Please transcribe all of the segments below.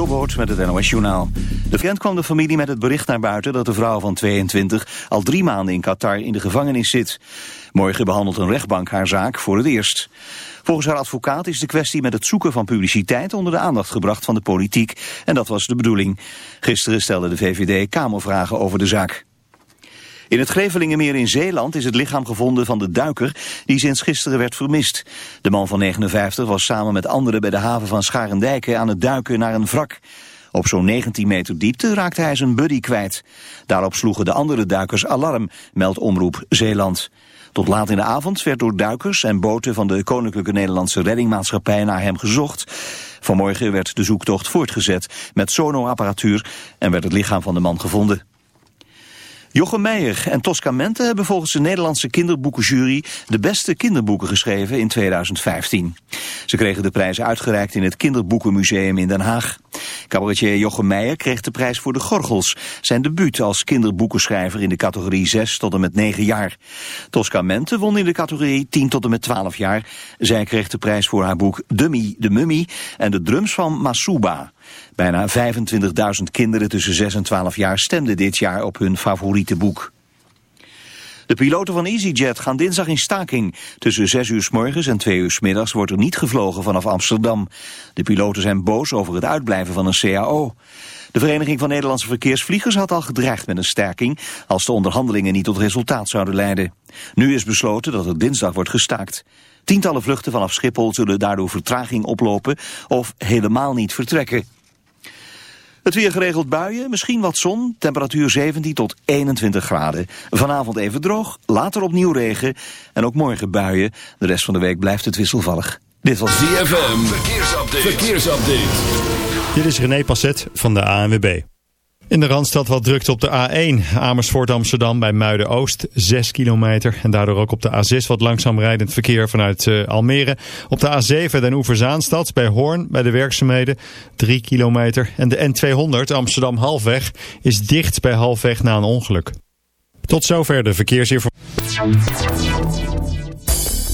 Jobboot met het NOS Journaal. De vriend kwam de familie met het bericht naar buiten dat de vrouw van 22 al drie maanden in Qatar in de gevangenis zit. Morgen behandelt een rechtbank haar zaak voor het eerst. Volgens haar advocaat is de kwestie met het zoeken van publiciteit onder de aandacht gebracht van de politiek. En dat was de bedoeling. Gisteren stelde de VVD Kamervragen over de zaak. In het Grevelingenmeer in Zeeland is het lichaam gevonden van de duiker die sinds gisteren werd vermist. De man van 59 was samen met anderen bij de haven van Scharendijken aan het duiken naar een wrak. Op zo'n 19 meter diepte raakte hij zijn buddy kwijt. Daarop sloegen de andere duikers alarm, meldt Omroep Zeeland. Tot laat in de avond werd door duikers en boten van de Koninklijke Nederlandse Reddingmaatschappij naar hem gezocht. Vanmorgen werd de zoektocht voortgezet met sonoapparatuur en werd het lichaam van de man gevonden. Jochem Meijer en Tosca Mente hebben volgens de Nederlandse kinderboekenjury de beste kinderboeken geschreven in 2015. Ze kregen de prijs uitgereikt in het Kinderboekenmuseum in Den Haag. Cabaretier Jochem Meijer kreeg de prijs voor de Gorgels, zijn debuut als kinderboekenschrijver in de categorie 6 tot en met 9 jaar. Tosca Mente won in de categorie 10 tot en met 12 jaar. Zij kreeg de prijs voor haar boek Dummy de Mummy en de drums van Masuba. Bijna 25.000 kinderen tussen 6 en 12 jaar stemden dit jaar op hun favoriete boek. De piloten van EasyJet gaan dinsdag in staking. Tussen 6 uur s morgens en 2 uur s middags wordt er niet gevlogen vanaf Amsterdam. De piloten zijn boos over het uitblijven van een CAO. De Vereniging van Nederlandse Verkeersvliegers had al gedreigd met een staking als de onderhandelingen niet tot resultaat zouden leiden. Nu is besloten dat er dinsdag wordt gestaakt. Tientallen vluchten vanaf Schiphol zullen daardoor vertraging oplopen of helemaal niet vertrekken. Het weer geregeld buien, misschien wat zon, temperatuur 17 tot 21 graden. Vanavond even droog, later opnieuw regen en ook morgen buien. De rest van de week blijft het wisselvallig. Dit was ZFM, verkeersupdate. verkeersupdate. Dit is René Passet van de ANWB. In de Randstad wat drukt op de A1 Amersfoort Amsterdam bij Muiden-Oost 6 kilometer. En daardoor ook op de A6 wat langzaam rijdend verkeer vanuit uh, Almere. Op de A7 Den Oever-Zaanstad bij Hoorn bij de werkzaamheden 3 kilometer. En de N200 Amsterdam Halfweg is dicht bij Halfweg na een ongeluk. Tot zover de verkeersinformatie.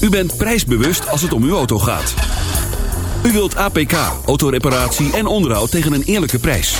U bent prijsbewust als het om uw auto gaat. U wilt APK, autoreparatie en onderhoud tegen een eerlijke prijs.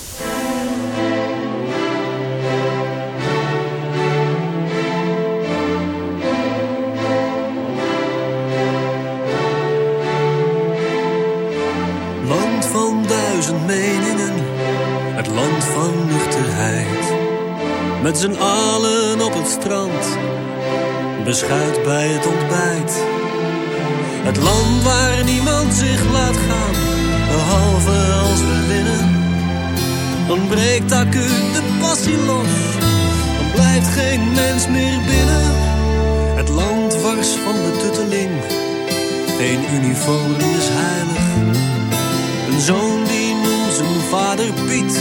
Duizend meningen, het land van nuchterheid. Met z'n allen op het strand, beschuit bij het ontbijt. Het land waar niemand zich laat gaan, behalve als we winnen. Dan breekt acuut de passie los, dan blijft geen mens meer binnen. Het land wars van de tutteling, geen uniform is heilig. Een zoon zijn vader Piet.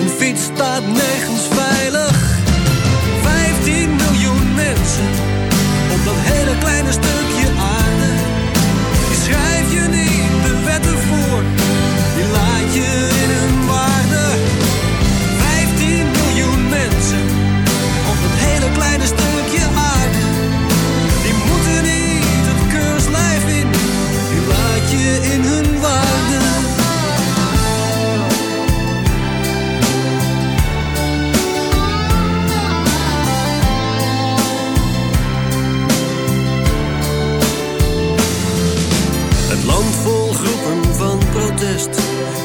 Een fiets staat nergens veilig. 15 miljoen mensen op dat hele kleine stukje aarde. Die schrijf je niet de wetten voor, die laat je in hun waarde. 15 miljoen mensen op dat hele kleine stukje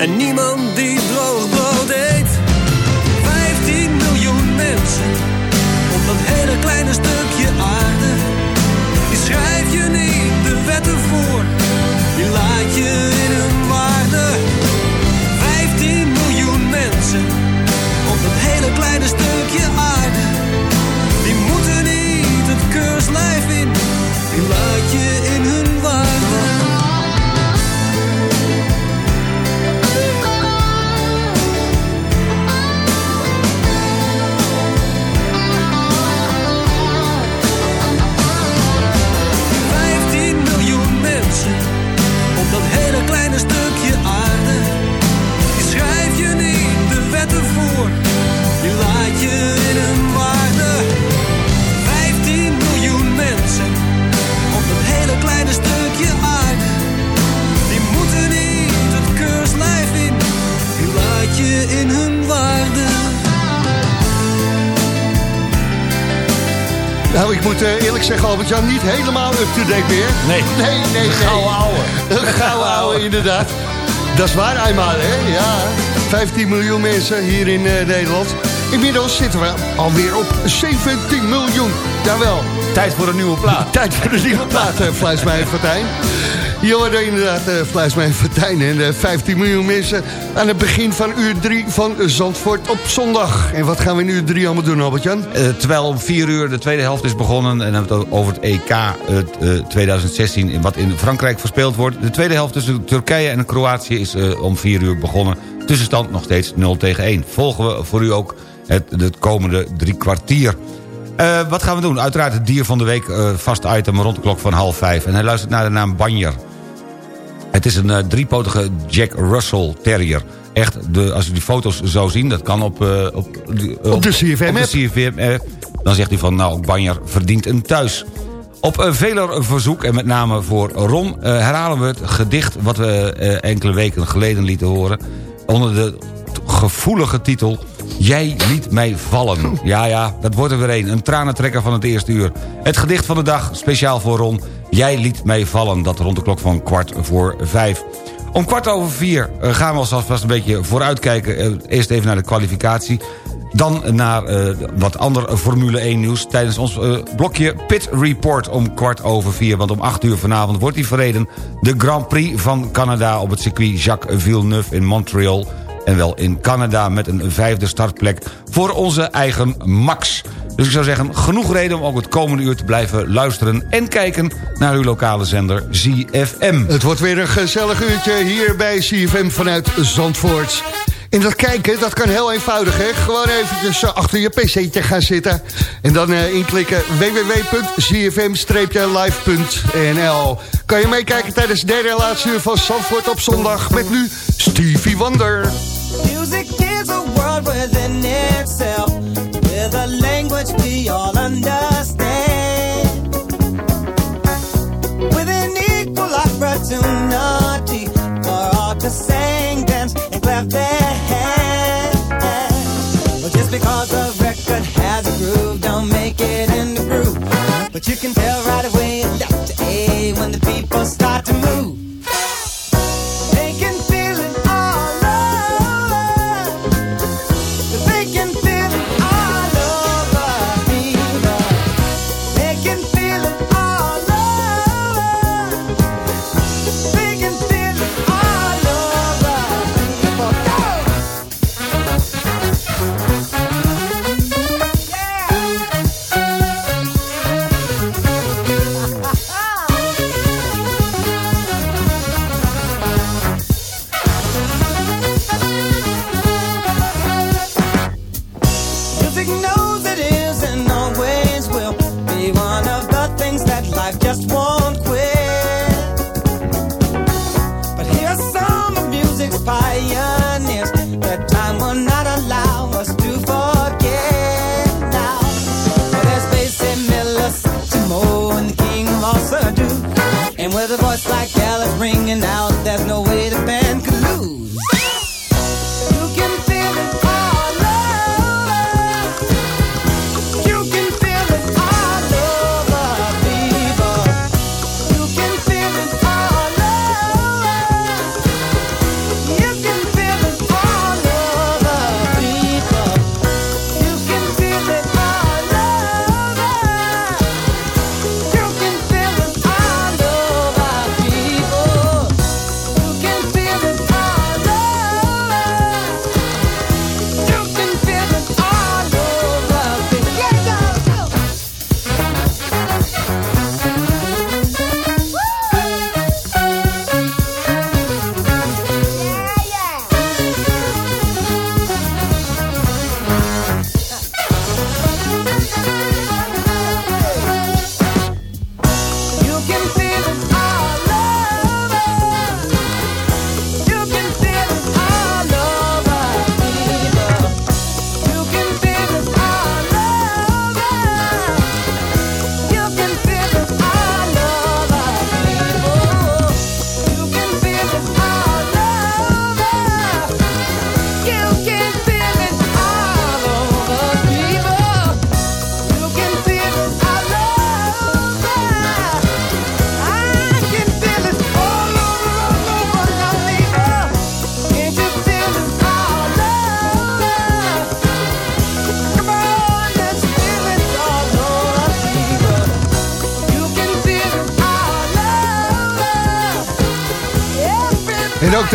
En niemand die meer. Nee. Nee, nee, nee. Gouden ouwe. Gouden ouwe, inderdaad. Dat is waar eenmaal, hè? Ja. 15 miljoen mensen hier in eh, Nederland. Inmiddels zitten we alweer op 17 miljoen. Jawel. Tijd voor een nieuwe plaat. Tijd voor de nieuwe plaat, uh, Fluismijn Fortuin. Je hoorde inderdaad uh, Fluismijn Fortuin en uh, 15 miljoen mensen... aan het begin van uur 3 van Zandvoort op zondag. En wat gaan we in uur 3 allemaal doen, Albert-Jan? Uh, terwijl om 4 uur de tweede helft is begonnen... en dan hebben we het over het EK uh, 2016... wat in Frankrijk verspeeld wordt. De tweede helft tussen Turkije en Kroatië is om 4 uur begonnen. Tussenstand nog steeds 0 tegen 1. Volgen we voor u ook het, het komende drie kwartier... Uh, wat gaan we doen? Uiteraard het dier van de week, uh, vast item rond de klok van half vijf. En hij luistert naar de naam Banjer. Het is een uh, driepotige Jack Russell Terrier. Echt, de, als u die foto's zou zien, dat kan op... op, op, op de CFM Op de CFM Dan zegt hij van, nou, Banjer verdient een thuis. Op veler verzoek, en met name voor Ron... Herhalen we het gedicht wat we enkele weken geleden lieten horen... onder de gevoelige titel... Jij liet mij vallen. Ja, ja, dat wordt er weer een. Een tranentrekker van het eerste uur. Het gedicht van de dag, speciaal voor Ron. Jij liet mij vallen. Dat rond de klok van kwart voor vijf. Om kwart over vier gaan we alvast een beetje vooruitkijken. Eerst even naar de kwalificatie. Dan naar uh, wat ander Formule 1 nieuws... tijdens ons blokje Pit Report om kwart over vier. Want om acht uur vanavond wordt die verreden... de Grand Prix van Canada op het circuit Jacques Villeneuve in Montreal... en wel in Canada met een vijfde startplek voor onze eigen Max. Dus ik zou zeggen, genoeg reden om ook het komende uur te blijven luisteren... en kijken naar uw lokale zender ZFM. Het wordt weer een gezellig uurtje hier bij ZFM vanuit Zandvoort. En dat kijken, dat kan heel eenvoudig, hè? Gewoon eventjes achter je pc'tje gaan zitten. En dan uh, inklikken www.cfm-live.nl Kan je meekijken tijdens de derde laatste uur van Zandvoort op zondag... met nu Stevie Wonder. Music is a world within itself. With a language we all understand. With an equal opportunity all to sing, dance and clap their hands. Just because a record has a groove Don't make it in the groove. But you can tell right away to A When the people start to move feeling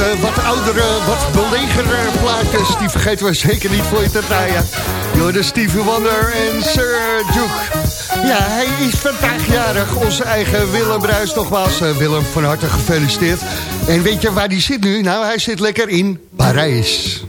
Eh, wat oudere, wat belegere plaatjes... die vergeten we zeker niet voor je te draaien. Jorden Stevie Wonder en Sir Duke. Ja, hij is vandaag jarig. Onze eigen Willem Bruis nogmaals. Eh, Willem, van harte gefeliciteerd. En weet je waar die zit nu? Nou, hij zit lekker in Parijs.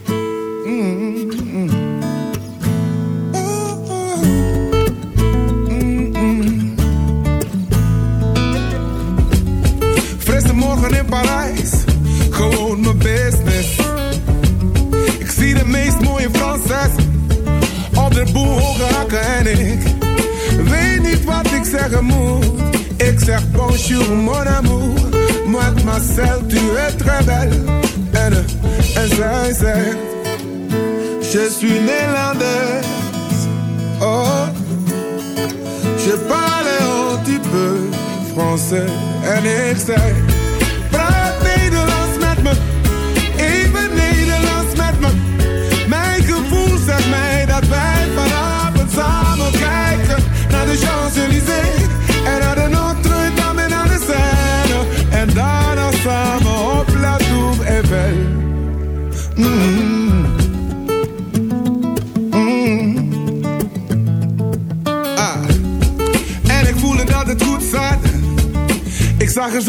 De ik zei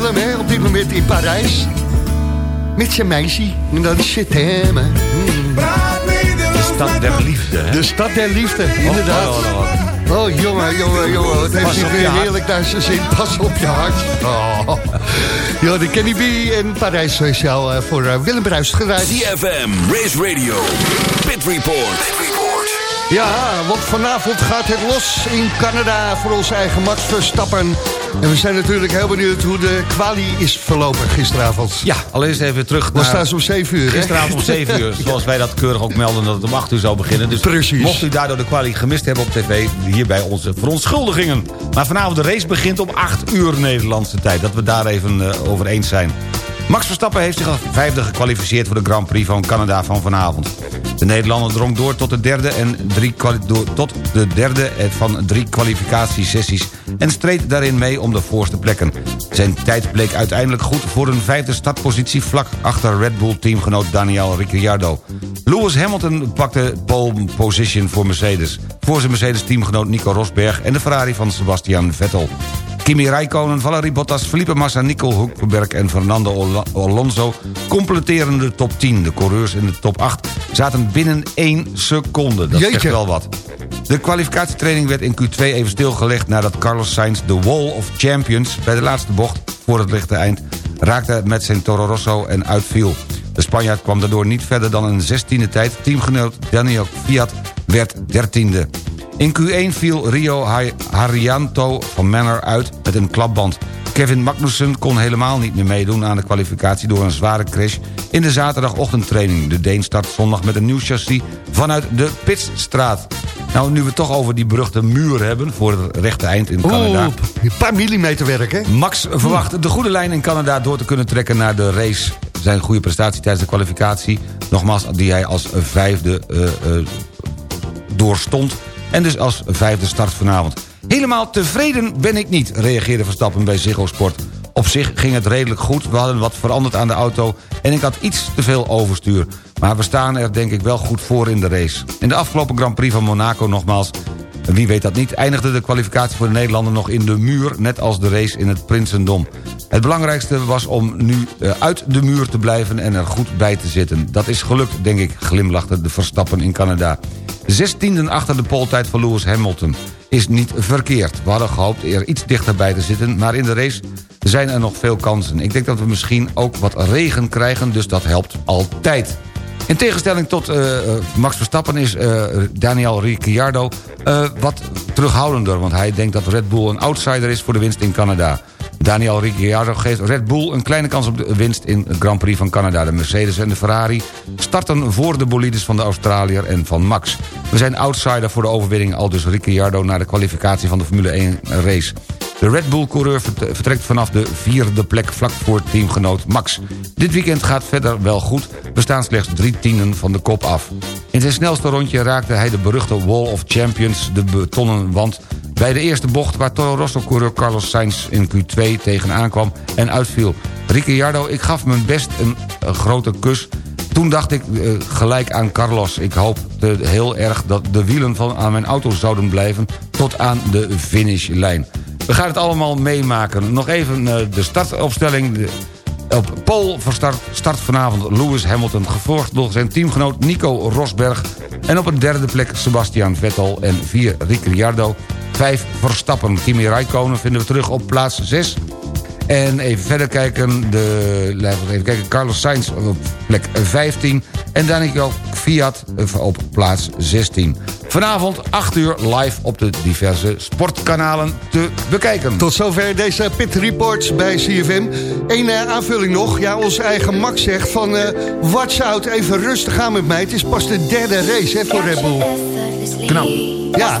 Willem, hè, op dit moment in Parijs. Met zijn meisje. En dat is shit, hè. De stad der liefde, hè? De stad der liefde, oh, inderdaad. Oh, oh, oh, jongen, jongen, jongen. Het heeft zich weer heerlijk naar zijn zin. Pas op je hart. Oh. De Kenny B en Parijs speciaal eh, voor uh, Willem Bruijs gedraaid. CFM, Race Radio, Pit Report. Pit Report. Ja, want vanavond gaat het los in Canada voor onze eigen Max Verstappen. En we zijn natuurlijk heel benieuwd hoe de kwalie is verlopen gisteravond. Ja, allereerst even terug Was naar... staan ze om 7 uur? Gisteravond om 7 uur, zoals wij dat keurig ook melden dat het om 8 uur zou beginnen. Dus Precies. mocht u daardoor de kwalie gemist hebben op tv, hierbij onze verontschuldigingen. Maar vanavond de race begint om 8 uur Nederlandse tijd, dat we daar even eh, over eens zijn. Max Verstappen heeft zich als vijfde gekwalificeerd voor de Grand Prix van Canada van vanavond. De Nederlander drong door tot de derde, en drie tot de derde van drie kwalificatiesessies... en streed daarin mee om de voorste plekken. Zijn tijd bleek uiteindelijk goed voor een vijfde startpositie... vlak achter Red Bull-teamgenoot Daniel Ricciardo. Lewis Hamilton pakte pole position voor Mercedes... voor zijn Mercedes-teamgenoot Nico Rosberg... en de Ferrari van Sebastian Vettel. Kimi Räikkönen, Valerie Bottas, Felipe Massa, Nico Hulkenberg en Fernando Al- Alonso completeren de top 10. De coureurs in de top 8 zaten binnen 1 seconde. Dat zegt Jeetje. wel wat. De kwalificatietraining werd in Q2 even stilgelegd... nadat Carlos Sainz de Wall of Champions bij de laatste bocht voor het lichte eind... raakte met zijn Toro Rosso en uitviel. De Spanjaard kwam daardoor niet verder dan een 16e tijd. Teamgenoot Daniel Fiat werd 13e. In Q1 viel Rio Har- Haryanto van Manor uit met een klapband. Kevin Magnussen kon helemaal niet meer meedoen aan de kwalificatie... door een zware crash in de zaterdagochtendtraining. De Deen start zondag met een nieuw chassis vanuit de Pitstraat. Nou, nu we het toch over die beruchte muur hebben... voor het rechte eind in Canada... Oeh, een paar millimeter werk, hè? Max verwacht de goede lijn in Canada door te kunnen trekken naar de race. Zijn goede prestatie tijdens de kwalificatie. Nogmaals, die hij als vijfde eh, eh, doorstond. En dus als vijfde start vanavond. Helemaal tevreden ben ik niet, reageerde Verstappen bij Ziggo Sport. Op zich ging het redelijk goed. We hadden wat veranderd aan de auto en ik had iets te veel overstuur. Maar we staan er denk ik wel goed voor in de race. In de afgelopen Grand Prix van Monaco nogmaals... Wie weet dat niet, eindigde de kwalificatie voor de Nederlander nog in de muur... net als de race in het Prinsendom. Het belangrijkste was om nu eh, uit de muur te blijven en er goed bij te zitten. Dat is gelukt, denk ik, glimlachte de Verstappen in Canada. Zestienden achter de poltijd van Lewis Hamilton is niet verkeerd. We hadden gehoopt er iets dichterbij te zitten... maar in de race zijn er nog veel kansen. Ik denk dat we misschien ook wat regen krijgen, dus dat helpt altijd. In tegenstelling tot eh, eh, Max Verstappen is eh, Daniel Ricciardo wat terughoudender... want hij denkt dat Red Bull een outsider is voor de winst in Canada. Daniel Ricciardo geeft Red Bull een kleine kans op de winst in het Grand Prix van Canada. De Mercedes en de Ferrari starten voor de bolides van de Australiër en van Max. We zijn outsider voor de overwinning, al dus Ricciardo... naar de kwalificatie van de Formule 1 race. De Red Bull-coureur vert- vertrekt vanaf de vierde plek vlak voor teamgenoot Max. Dit weekend gaat verder wel goed. We staan slechts drie tienden van de kop af. In zijn snelste rondje raakte hij de beruchte Wall of Champions, de betonnen wand... bij de eerste bocht waar Toro Rosso-coureur Carlos Sainz in Q2 tegenaan kwam en uitviel. Ricciardo, ik gaf mijn best een, een grote kus... Toen dacht ik eh, gelijk aan Carlos. Ik hoopte heel erg dat de wielen van aan mijn auto zouden blijven... tot aan de finishlijn. We gaan het allemaal meemaken. Nog even eh, de startopstelling. Op pole van start, vanavond Lewis Hamilton... gevolgd door zijn teamgenoot Nico Rosberg... en op een derde plek Sebastian Vettel en vier Ricciardo... vijf Verstappen. Kimi Räikkönen vinden we terug op plaats 6... En even verder kijken, de, even kijken, Carlos Sainz op plek 15... en Daniel Fiat op plaats 16. Vanavond 8 uur live op de diverse sportkanalen te bekijken. Tot zover deze Pit Reports bij CFM. Eén eh, aanvulling nog. Ja, onze eigen Max zegt van... eh watch out, even rustig aan met mij. Het is pas de derde race hè, voor Red Bull. Knap. Ja.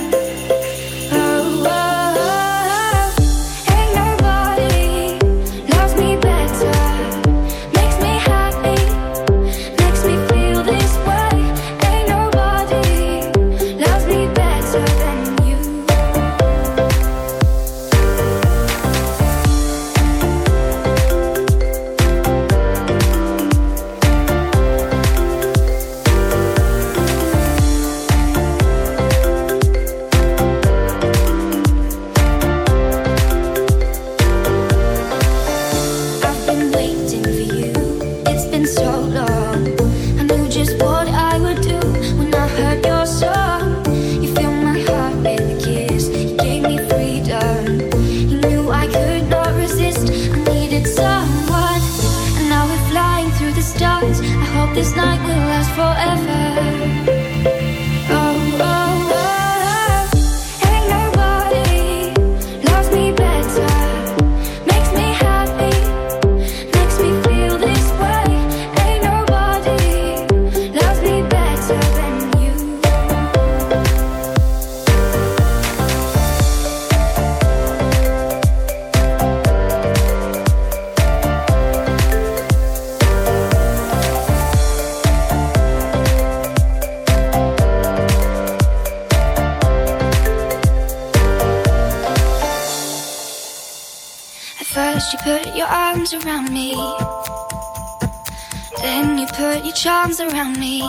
Charms around me.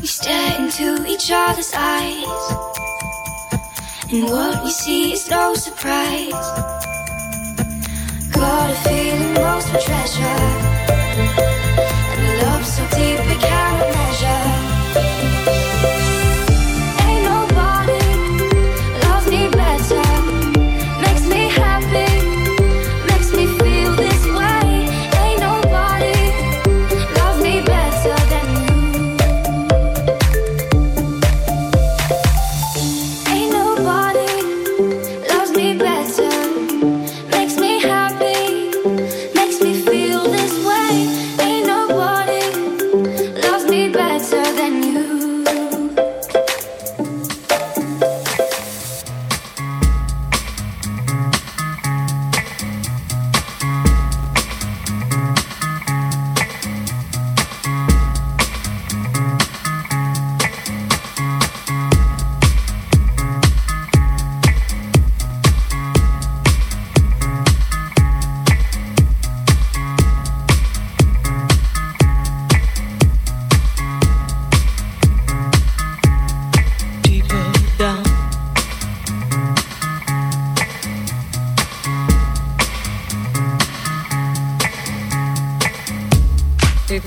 We stare into each other's eyes. And what we see is no surprise. Got a feeling lost for treasure. And a love so deep we cannot measure.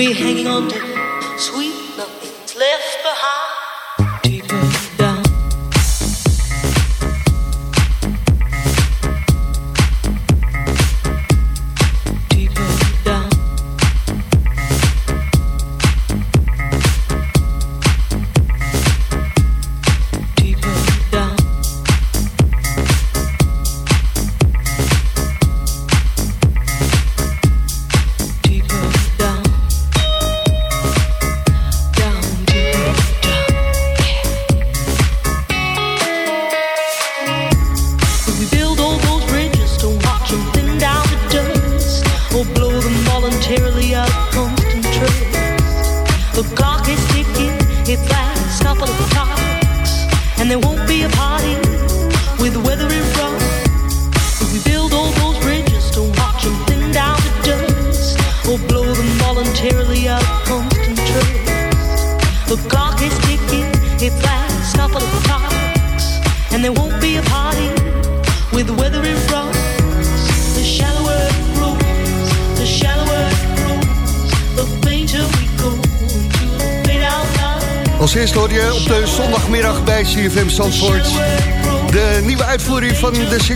We're hanging on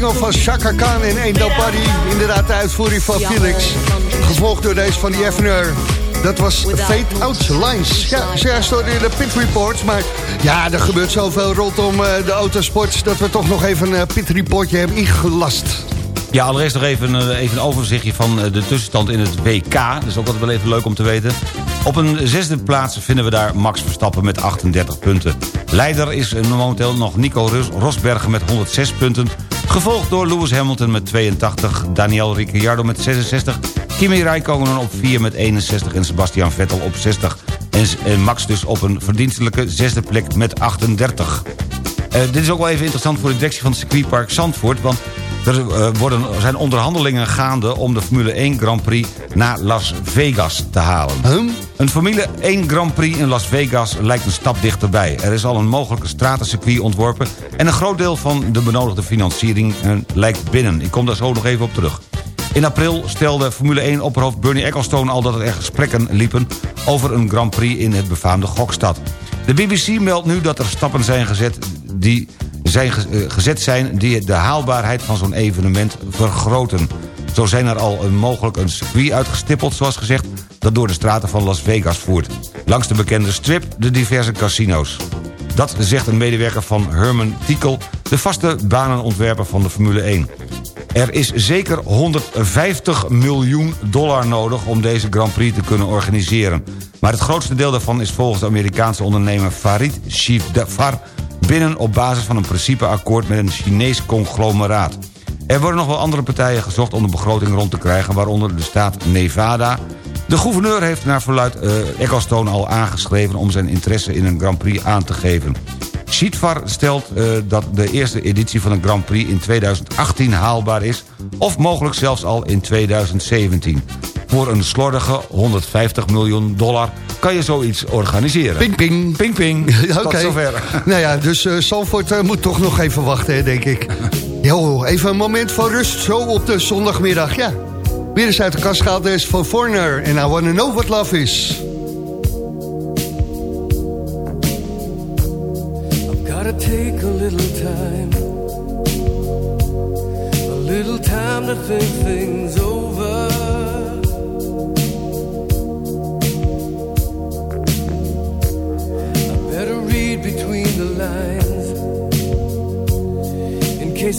single van Chaka Khan en Endo Buddy. Inderdaad, de uitvoering van Felix. Gevolgd door deze van die Evener. Dat was Fate Out Lines. Ja, zojuist hoorde je de pit reports. Maar ja, er gebeurt zoveel rondom eh, de autosport... dat we toch nog even een pit reportje hebben ingelast. Ja, allereerst nog even, eh, even een overzichtje van eh, de tussenstand in het WK. Dat is ook altijd wel even leuk om te weten. Op een zesde plaats vinden we daar Max Verstappen met 38 punten. Leider is eh, momenteel nog Nico Ros- Rosbergen met 106 punten. Gevolgd door Lewis Hamilton met 82, Daniel Ricciardo met 66... Kimi Räikkönen op 4 met 61 en Sebastian Vettel op 60. En, Max dus op een verdienstelijke zesde plek met 38. Eh, dit is ook wel even interessant voor de directie van het circuitpark Zandvoort... want er eh, worden, zijn onderhandelingen gaande om de Formule 1 Grand Prix naar Las Vegas te halen. Een Formule 1 Grand Prix in Las Vegas lijkt een stap dichterbij. Er is al een mogelijke stratencircuit ontworpen... en een groot deel van de benodigde financiering eh, lijkt binnen. Ik kom daar zo nog even op terug. In april stelde Formule 1 opperhoofd Bernie Ecclestone al dat er gesprekken liepen... over een Grand Prix in het befaamde Gokstad. De BBC meldt nu dat er stappen zijn gezet die zijn eh, gezet zijn... die de haalbaarheid van zo'n evenement vergroten. Zo zijn er al een, mogelijk een circuit uitgestippeld, zoals gezegd... dat door de straten van Las Vegas voert. Langs de bekende strip de diverse casino's. Dat zegt een medewerker van Herman Tiekel... de vaste banenontwerper van de Formule 1. Er is zeker 150 miljoen dollar nodig om deze Grand Prix te kunnen organiseren. Maar het grootste deel daarvan is volgens de Amerikaanse ondernemer Farid Shifdafar... binnen op basis van een principeakkoord met een Chinees conglomeraat. Er worden nog wel andere partijen gezocht om de begroting rond te krijgen... waaronder de staat Nevada. De gouverneur heeft naar verluid uh, Ecclestone al aangeschreven... om zijn interesse in een Grand Prix aan te geven. Schietvar stelt uh, dat de eerste editie van een Grand Prix in 2018 haalbaar is... of mogelijk zelfs al in 2017. Voor een slordige 150 miljoen dollar kan je zoiets organiseren. Ping, ping. Ping, ping. Tot Oké. zover. Nou ja, dus eh Zandvoort eh, moet toch nog even wachten, hè, denk ik. Jo, even een moment van rust, zo op de zondagmiddag. Ja, weer eens uit de kast gehaald is van Forner. En I wanna know what love is. Gotta take a little time, a little time to think things over.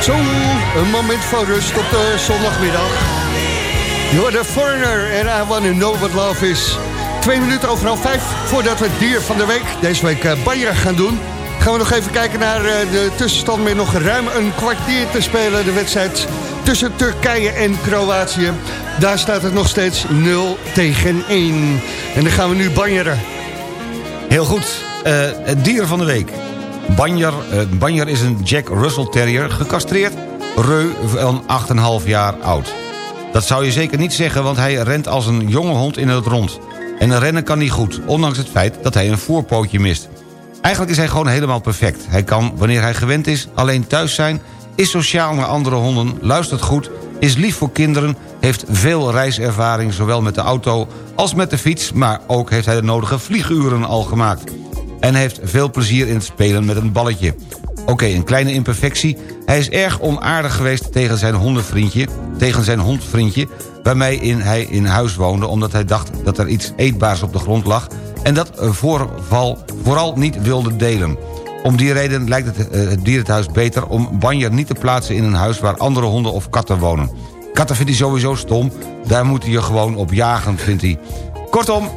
Zo, een moment van rust op de zondagmiddag. Hoort de Foreigner en I Wanna Know What Love Is. Twee minuten over half vijf voordat we het dier van de week, deze week uh, Banja gaan doen. Gaan we nog even kijken naar uh, de tussenstand met nog ruim een kwartier te spelen. De wedstrijd tussen Turkije en Kroatië. Daar staat het nog steeds 0 tegen 1. En dan gaan we nu banjeren. Heel goed. Uh, het dier van de week. Banjer, uh, Banjer is een Jack Russell Terrier, gecastreerd, reu van 8,5 jaar oud. Dat zou je zeker niet zeggen, want hij rent als een jonge hond in het rond. En rennen kan niet goed, ondanks het feit dat hij een voorpootje mist. Eigenlijk is hij gewoon helemaal perfect. Hij kan, wanneer hij gewend is, alleen thuis zijn... is sociaal naar andere honden, luistert goed... is lief voor kinderen, heeft veel reiservaring... zowel met de auto als met de fiets... maar ook heeft hij de nodige vlieguren al gemaakt. En heeft veel plezier in het spelen met een balletje. Oké, een kleine imperfectie. Hij is erg onaardig geweest tegen zijn hondenvriendje... tegen zijn hondvriendje... waarmee in hij in huis woonde... omdat hij dacht dat er iets eetbaars op de grond lag... en dat voorval vooral niet wilde delen. Om die reden lijkt het, uh, het dierenthuis beter om Banjer niet te plaatsen in een huis... waar andere honden of katten wonen. Katten vindt hij sowieso stom. Daar moet je gewoon op jagen, vindt hij. Kortom,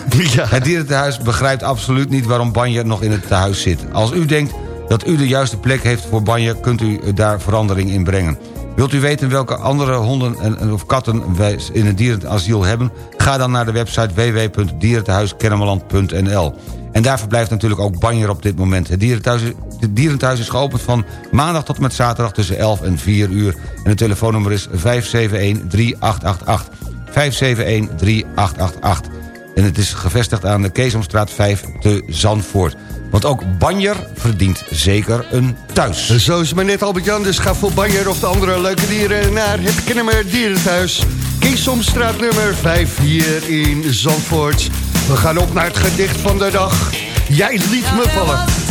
ja. het dierentehuis begrijpt absoluut niet... waarom Banjer nog in het tehuis zit. Als u denkt dat u de juiste plek heeft voor Banjer... kunt u daar verandering in brengen. Wilt u weten welke andere honden en, of katten wij in het dierenasiel hebben? Ga dan naar de website www.dierentehuiskennemerland.nl. En daar verblijft natuurlijk ook Banjer op dit moment. Het dierenthuis, dierenthuis is geopend van maandag tot en met zaterdag tussen 11 en 4 uur. En het telefoonnummer is 571-3888. 571-3888. En het is gevestigd aan de Keesomstraat 5 te Zandvoort. Want ook Banjer verdient zeker een thuis. Zo is het maar net Albert-Jan, dus ga voor Banjer of de andere leuke dieren... naar het Kennemer Dierenthuis. Keesomstraat nummer 5 hier in Zandvoort. We gaan op naar het gedicht van de dag. Jij liet me vallen.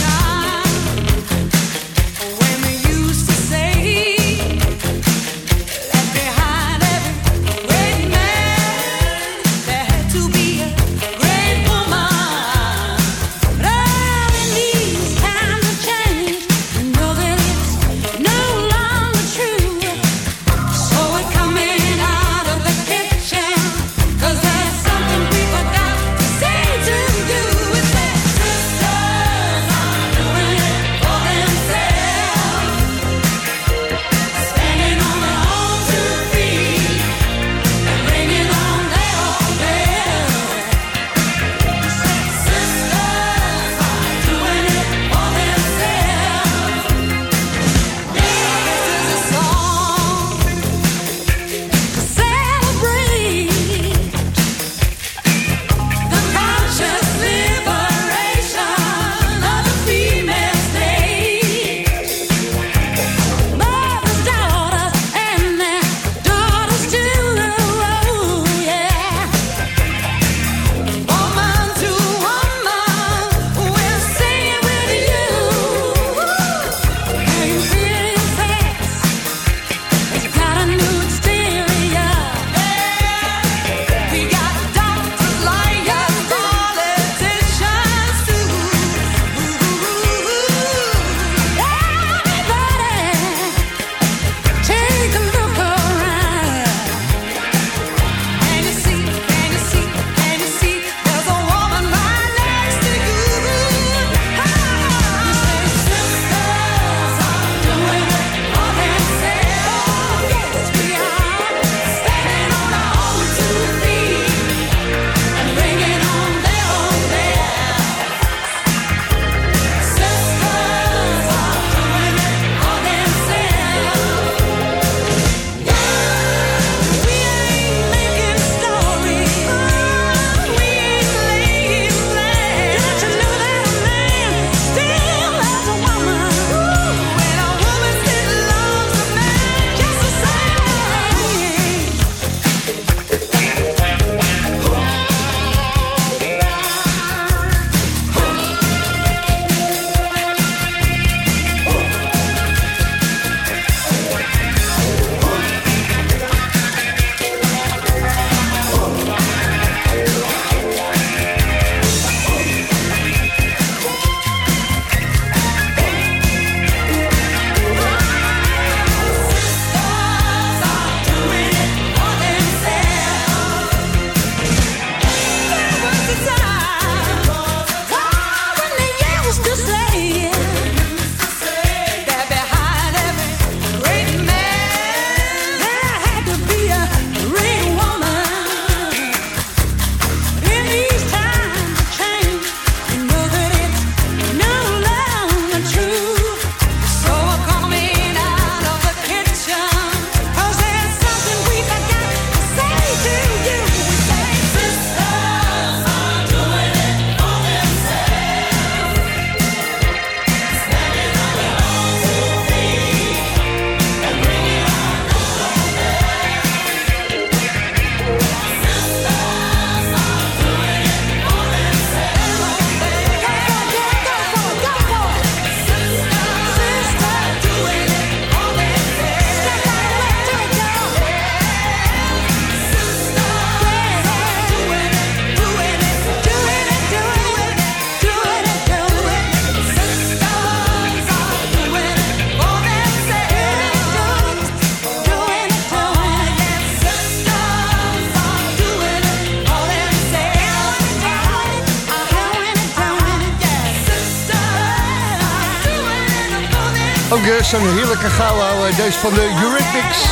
Uh, zo'n heerlijke gauw houden. Deze van de Eurythmics.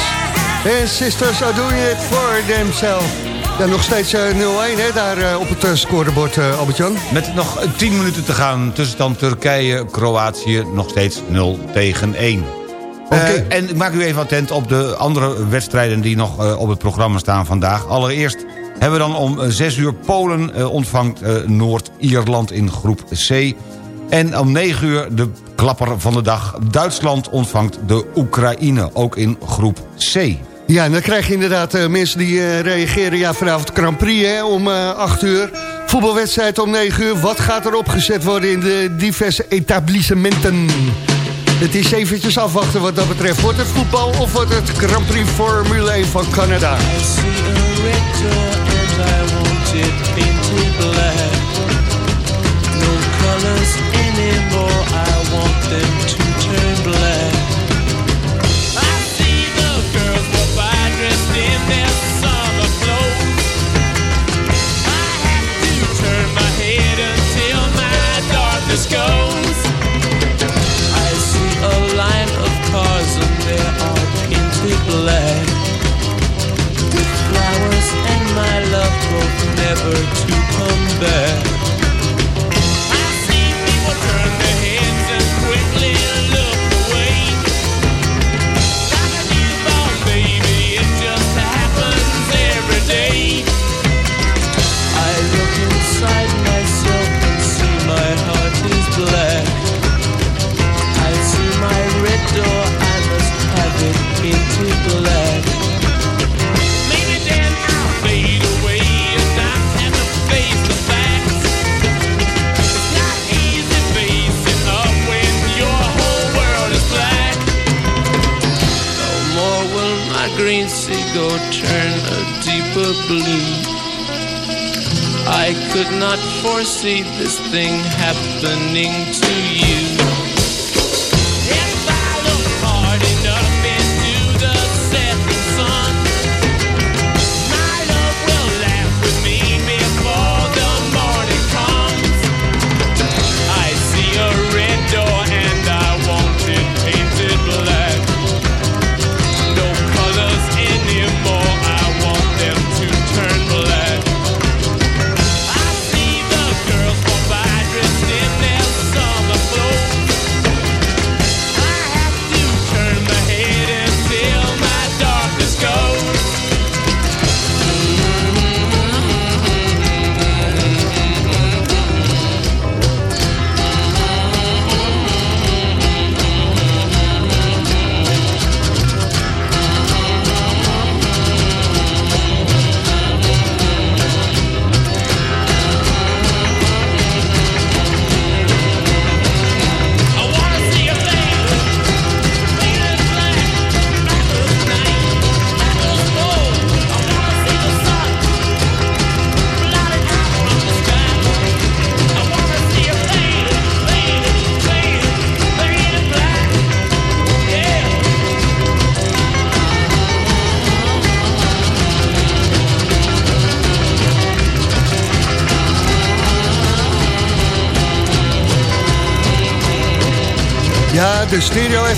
En Sisters are doing it for themselves. Ja, nog steeds uh, 0-1 hè, daar uh, op het uh, scorebord, Albert-Jan. Met nog 10 minuten te gaan. Tussenstand Turkije, Kroatië nog steeds 0 tegen 1. Okay. en ik maak u even attent op de andere wedstrijden die nog op het programma staan vandaag. Allereerst hebben we dan om 6 uur Polen ontvangt Noord-Ierland in groep C. En om 9 uur de klapper van de dag. Duitsland ontvangt de Oekraïne, ook in groep C. Ja, en dan krijg je inderdaad uh, mensen die uh, reageren... ja, vanavond Grand Prix hè, om uh, 8 uur. Voetbalwedstrijd om 9 uur. Wat gaat er opgezet worden in de diverse etablissementen? Het is eventjes afwachten wat dat betreft. Wordt het voetbal of wordt het Grand Prix Formule 1 van Canada? I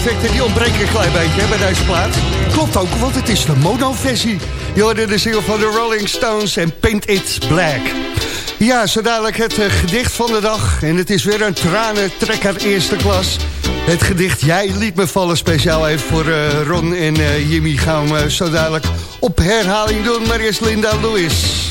stereo-effecten die ontbreken een klein beetje hè, bij deze plaat. Klopt ook, want het is de mono-versie. Je hoorde de single van de Rolling Stones en Paint It Black. Ja, zo dadelijk het eh, gedicht van de dag. En het is weer een tranentrekker eerste klas. Het gedicht Jij liet me vallen, speciaal even voor eh, Ron en eh, Jimmy... gaan we zo dadelijk op herhaling doen. Maar eerst Linda Lewis.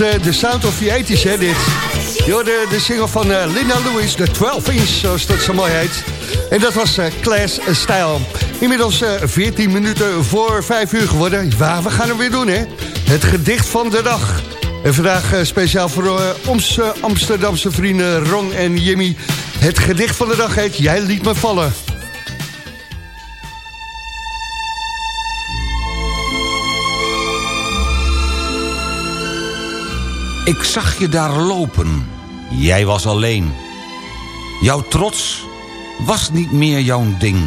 Eh, de sound of the 80s, hè, dit. Je hoorde de single van eh, Linda Lewis, de 12 inch, zoals dat zo mooi heet. En dat was eh, Class Style. Inmiddels eh, 14 minuten voor 5 uur geworden. Ja, we gaan hem weer doen, hè. Het gedicht van de dag. En vandaag speciaal voor onze Amsterdamse vrienden Ron en Jimmy. Het gedicht van de dag heet Jij liet me vallen. Ik zag je daar lopen. Jij was alleen. Jouw trots was niet meer jouw ding.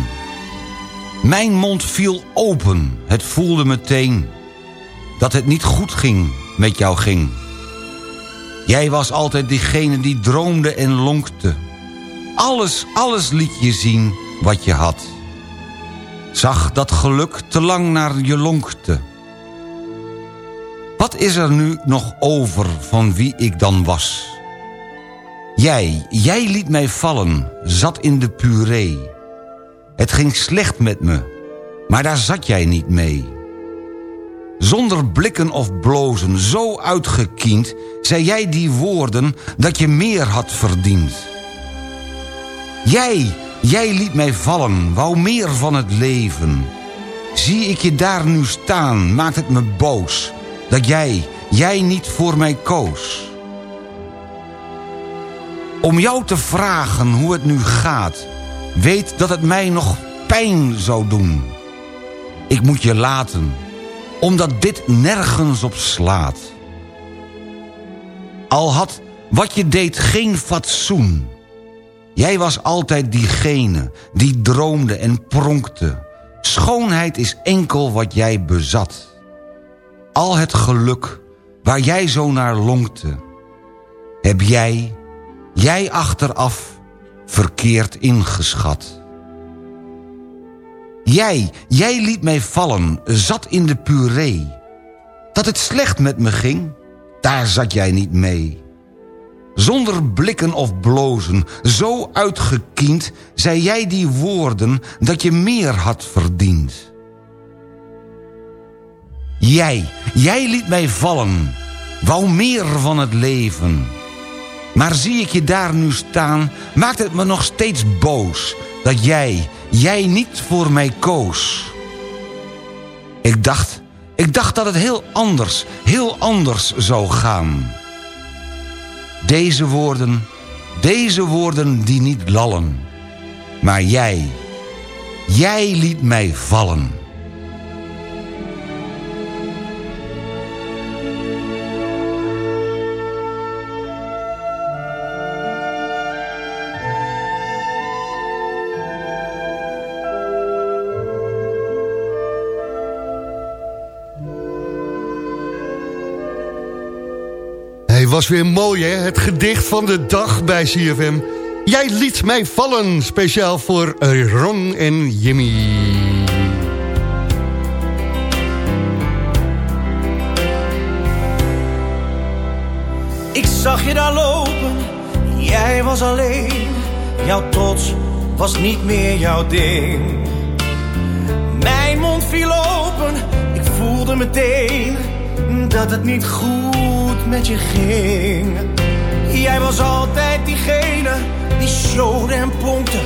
Mijn mond viel open. Het voelde meteen dat het niet goed ging met jou ging. Jij was altijd diegene die droomde en lonkte. Alles, alles liet je zien wat je had. Zag dat geluk te lang naar je lonkte. Wat is er nu nog over van wie ik dan was? Jij, jij liet mij vallen, zat in de puree. Het ging slecht met me, maar daar zat jij niet mee. Zonder blikken of blozen, zo uitgekiend... zei jij die woorden dat je meer had verdiend. Jij, jij liet mij vallen, wou meer van het leven. Zie ik je daar nu staan, maakt het me boos... dat jij, jij niet voor mij koos. Om jou te vragen hoe het nu gaat... weet dat het mij nog pijn zou doen. Ik moet je laten, omdat dit nergens op slaat. Al had wat je deed geen fatsoen. Jij was altijd diegene die droomde en pronkte. Schoonheid is enkel wat jij bezat. Al het geluk waar jij zo naar lonkte... heb jij, jij achteraf, verkeerd ingeschat. Jij, jij liet mij vallen, zat in de puree. Dat het slecht met me ging, daar zat jij niet mee. Zonder blikken of blozen, zo uitgekiend... zei jij die woorden dat je meer had verdiend. Jij, jij liet mij vallen, wou meer van het leven. Maar zie ik je daar nu staan, maakt het me nog steeds boos... dat jij, jij niet voor mij koos. Ik dacht, ik dacht dat het heel anders, heel anders zou gaan. Deze woorden, deze woorden die niet lallen. Maar jij, jij liet mij vallen. Was weer mooi, hè? Het gedicht van de dag bij CFM. Jij liet mij vallen, speciaal voor Ron en Jimmy. Ik zag je daar lopen, jij was alleen. Jouw trots was niet meer jouw ding. Mijn mond viel open, ik voelde meteen dat het niet goed met je ging. Jij was altijd diegene die showde en pompte.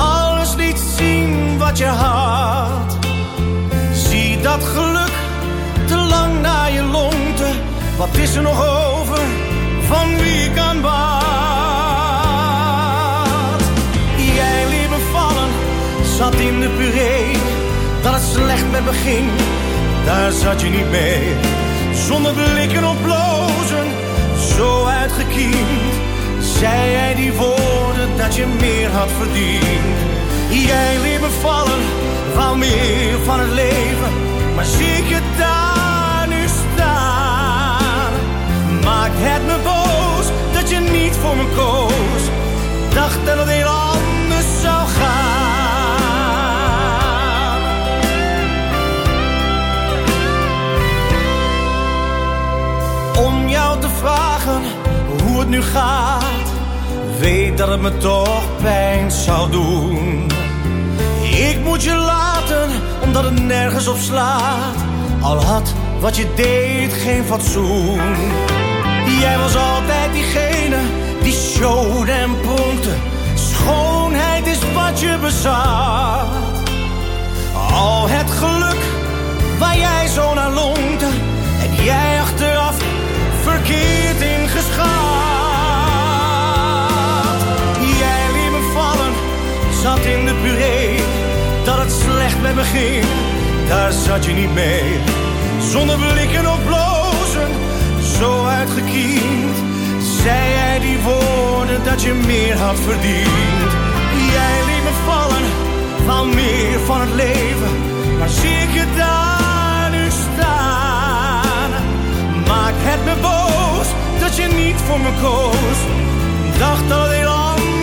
Alles liet zien wat je had. Zie dat geluk te lang naar je lonkte. Wat is er nog over van wie ik aan bad? Jij liet me zat in de puree. Dat het slecht met me ging, daar zat je niet mee. Zei jij die woorden dat je meer had verdiend. Jij liet me vallen, wou meer van het leven. Maar zie ik je daar nu staan. Maakt het me boos dat je niet voor me koos. Dacht dat het heel anders zou gaan. Om jou te vragen hoe het nu gaat. Weet dat het me toch pijn zou doen. Ik moet je laten, omdat het nergens op slaat. Al had wat je deed geen fatsoen. Jij was altijd diegene die showde en pronkte. Schoonheid is wat je bezat. Al het geluk waar jij zo naar longte, heb jij achteraf verkeerd ingeschat. Zat in de puree, dat het slecht met me ging, daar zat je niet mee. Zonder blikken of blozen, zo uitgekiend, zei jij die woorden dat je meer had verdiend. Jij liet me vallen, wou meer van het leven, maar zie ik je daar nu staan. Maak het me boos dat je niet voor me koos. Dacht dat ik anders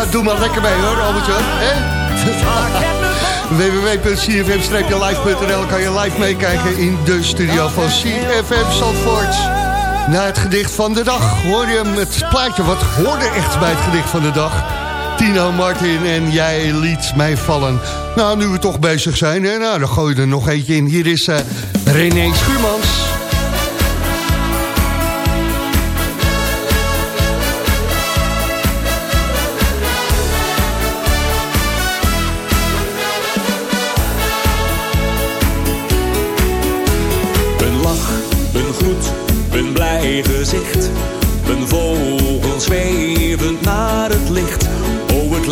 Ja, doe maar lekker mee hoor, Albertje. www.cfm-live.nl kan je live meekijken in de studio van CFM Zandvoort. Na het gedicht van de dag hoor je hem het plaatje wat hoorde echt bij het gedicht van de dag. Tino Martin en jij liet mij vallen. Nou, nu we toch bezig zijn, hè, nou, dan gooi je er nog eentje in. Hier is eh, René Schuurmans.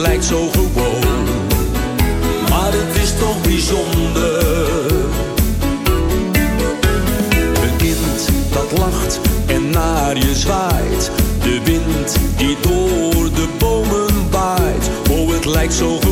Lijkt zo gewoon. Maar het is toch bijzonder. Een kind dat lacht en naar je zwaait. De wind die door de bomen waait. Oh, het lijkt zo gewoon.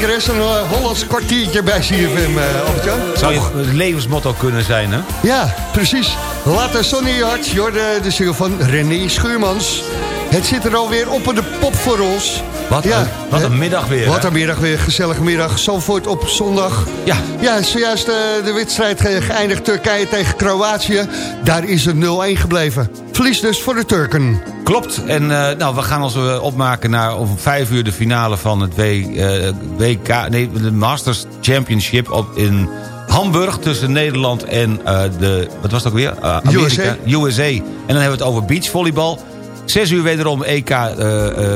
Lekkere best een eh, Hollands kwartiertje bij CFM, uh, Albert-Jan. Zou je het levensmotto kunnen zijn, hè? Ja, precies. Laat de Sonny Hart, Jorde, de single van René Schuurmans. Het zit er alweer op de pop voor ons. Wat, een, wat een middag weer. Wat een middag weer, gezellige middag. Zandvoort op zondag. Ja. Ja, zojuist eh, de wedstrijd ge- geëindigd Turkije tegen Kroatië. Daar is het 0-1 gebleven. Verlies dus voor de Turken. Klopt. En eh, nou, we gaan ons eh, opmaken naar om vijf uur de finale van het w, eh, WK... Nee, de Masters Championship op, in Hamburg tussen Nederland en de... Wat was het ook weer? Amerika. USA. En dan hebben we het over beachvolleybal. Zes uur wederom EK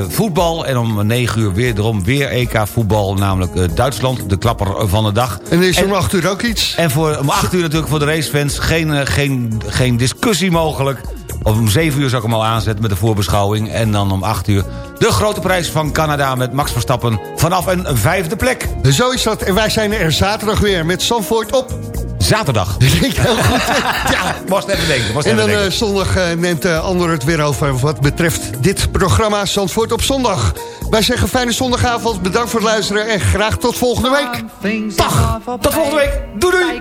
voetbal. En om negen uur wederom weer EK voetbal. Namelijk Duitsland, de klapper van de dag. En er is om 8 uur ook iets. En voor, om 8 uur natuurlijk voor de racefans geen, geen, geen discussie mogelijk. Of om 7 uur zou ik hem al aanzetten met de voorbeschouwing. En dan om 8 uur de grote prijs van Canada met Max Verstappen vanaf een vijfde plek. Zo is dat. En wij zijn er zaterdag weer met Zandvoort op. Zaterdag. Heel goed. Ja, moest even denken. Moest En dan denken. eh, zondag eh, neemt uh, Ander het weer over wat betreft dit programma Zandvoort op zondag. Wij zeggen fijne zondagavond, bedankt voor het luisteren en graag tot volgende week. Dag, tot volgende week. Doei doei.